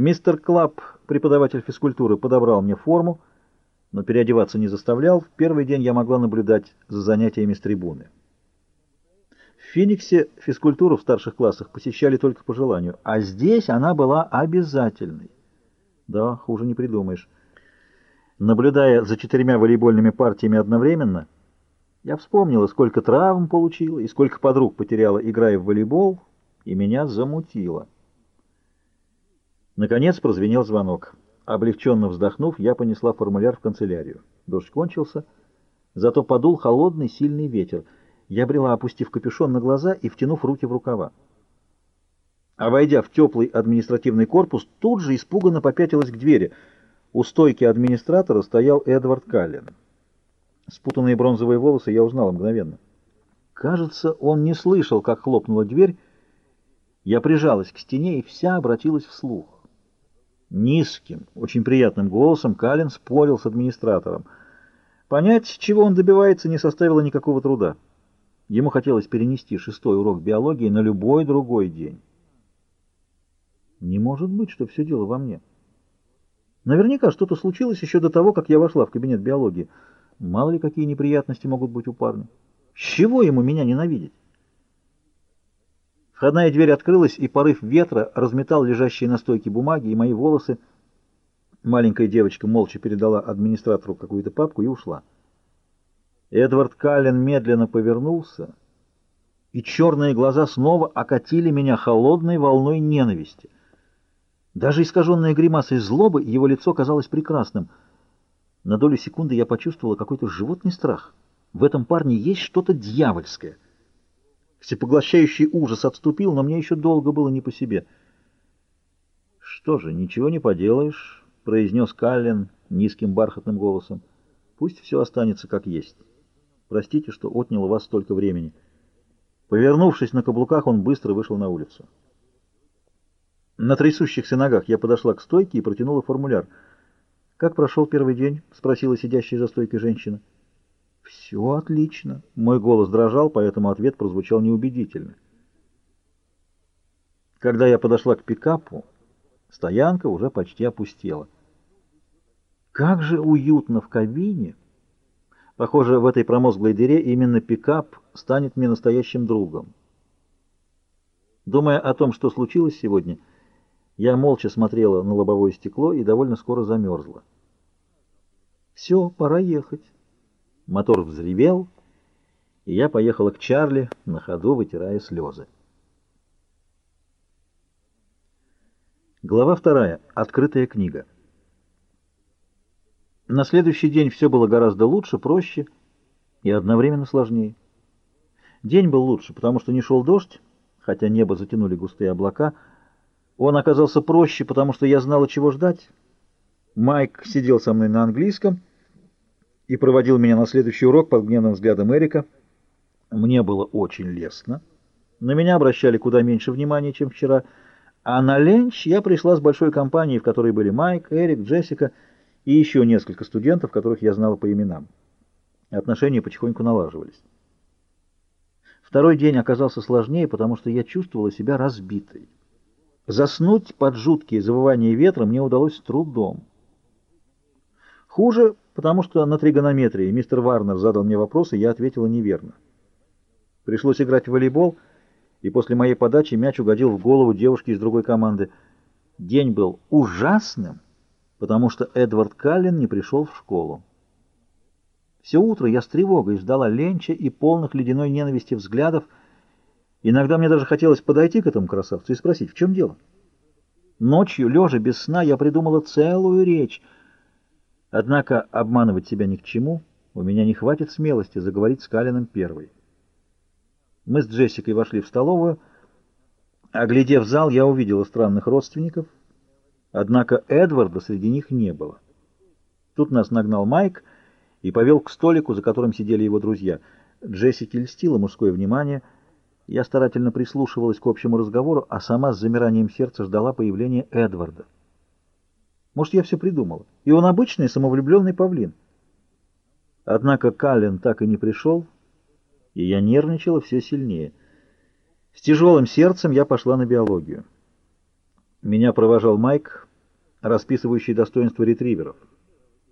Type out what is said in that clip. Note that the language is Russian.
Мистер Клаб, преподаватель физкультуры, подобрал мне форму, но переодеваться не заставлял. В первый день я могла наблюдать за занятиями с трибуны. В Фениксе физкультуру в старших классах посещали только по желанию, а здесь она была обязательной. Да, хуже не придумаешь. Наблюдая за четырьмя волейбольными партиями одновременно, я вспомнила, сколько травм получила и сколько подруг потеряла, играя в волейбол, и меня замутило. Наконец прозвенел звонок. Облегченно вздохнув, я понесла формуляр в канцелярию. Дождь кончился, зато подул холодный сильный ветер. Я брела, опустив капюшон на глаза и втянув руки в рукава. А войдя в теплый административный корпус, тут же испуганно попятилась к двери. У стойки администратора стоял Эдвард Каллен. Спутанные бронзовые волосы я узнала мгновенно. Кажется, он не слышал, как хлопнула дверь. Я прижалась к стене и вся обратилась вслух. Низким, очень приятным голосом Калин спорил с администратором. Понять, чего он добивается, не составило никакого труда. Ему хотелось перенести шестой урок биологии на любой другой день. Не может быть, что все дело во мне. Наверняка что-то случилось еще до того, как я вошла в кабинет биологии. Мало ли какие неприятности могут быть у парня. С чего ему меня ненавидеть? Входная дверь открылась, и порыв ветра разметал лежащие на стойке бумаги и мои волосы. Маленькая девочка молча передала администратору какую-то папку и ушла. Эдвард Каллен медленно повернулся, и черные глаза снова окатили меня холодной волной ненависти. Даже искаженная гримасой злобы его лицо казалось прекрасным — на долю секунды я почувствовала какой-то животный страх. В этом парне есть что-то дьявольское. Всепоглощающий ужас отступил, но мне еще долго было не по себе. «Что же, ничего не поделаешь», — произнес Каллен низким бархатным голосом. «Пусть все останется как есть. Простите, что отняло вас столько времени». Повернувшись на каблуках, он быстро вышел на улицу. На трясущихся ногах я подошла к стойке и протянула формуляр — «Как прошел первый день?» — спросила сидящая за стойкой женщина. «Все отлично». Мой голос дрожал, поэтому ответ прозвучал неубедительно. Когда я подошла к пикапу, стоянка уже почти опустела. Как же уютно в кабине! Похоже, в этой промозглой дыре именно пикап станет мне настоящим другом. Думая о том, что случилось сегодня, я молча смотрела на лобовое стекло и довольно скоро замерзла. Все, пора ехать. Мотор взревел, и я поехала к Чарли, на ходу вытирая слезы. Глава вторая. Открытая книга. На следующий день все было гораздо лучше, проще и одновременно сложнее. День был лучше, потому что не шел дождь, хотя небо затянули густые облака, он оказался проще, потому что я знала, чего ждать. Майк сидел со мной на английском и проводил меня на следующий урок под гневным взглядом Эрика. Мне было очень лестно. На меня обращали куда меньше внимания, чем вчера. А на ленч я пришла с большой компанией, в которой были Майк, Эрик, Джессика и еще несколько студентов, которых я знала по именам. Отношения потихоньку налаживались. Второй день оказался сложнее, потому что я чувствовала себя разбитой. Заснуть под жуткие завывания ветра мне удалось с трудом. Хуже, потому что на тригонометрии мистер Варнер задал мне вопрос, и я ответила неверно. Пришлось играть в волейбол, и после моей подачи мяч угодил в голову девушки из другой команды. День был ужасным, потому что Эдвард Каллен не пришел в школу. Все утро я с тревогой ждала ленча и полных ледяной ненависти взглядов, Иногда мне даже хотелось подойти к этому красавцу и спросить, в чем дело. Ночью, лежа без сна, я придумала целую речь. Однако обманывать себя ни к чему. У меня не хватит смелости заговорить с Калином первой. Мы с Джессикой вошли в столовую. Оглядев зал, я увидела странных родственников. Однако Эдварда среди них не было. Тут нас нагнал Майк и повел к столику, за которым сидели его друзья. Джессике льстило мужское внимание — я старательно прислушивалась к общему разговору, а сама с замиранием сердца ждала появления Эдварда. Может, я все придумала, и он обычный самовлюбленный павлин. Однако Каллен так и не пришел, и я нервничала все сильнее. С тяжелым сердцем я пошла на биологию. Меня провожал Майк, расписывающий достоинства ретриверов.